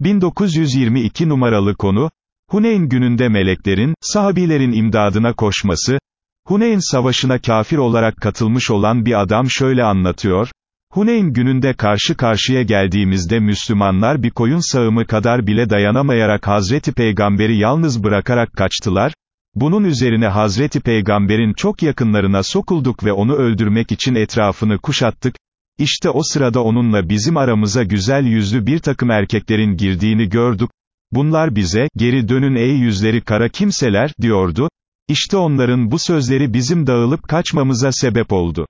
1922 numaralı konu, Huneyn gününde meleklerin, sahabilerin imdadına koşması, Huneyn savaşına kafir olarak katılmış olan bir adam şöyle anlatıyor, Huneyn gününde karşı karşıya geldiğimizde Müslümanlar bir koyun sağımı kadar bile dayanamayarak Hazreti Peygamber'i yalnız bırakarak kaçtılar, bunun üzerine Hazreti Peygamber'in çok yakınlarına sokulduk ve onu öldürmek için etrafını kuşattık, işte o sırada onunla bizim aramıza güzel yüzlü bir takım erkeklerin girdiğini gördük, bunlar bize, geri dönün ey yüzleri kara kimseler, diyordu, İşte onların bu sözleri bizim dağılıp kaçmamıza sebep oldu.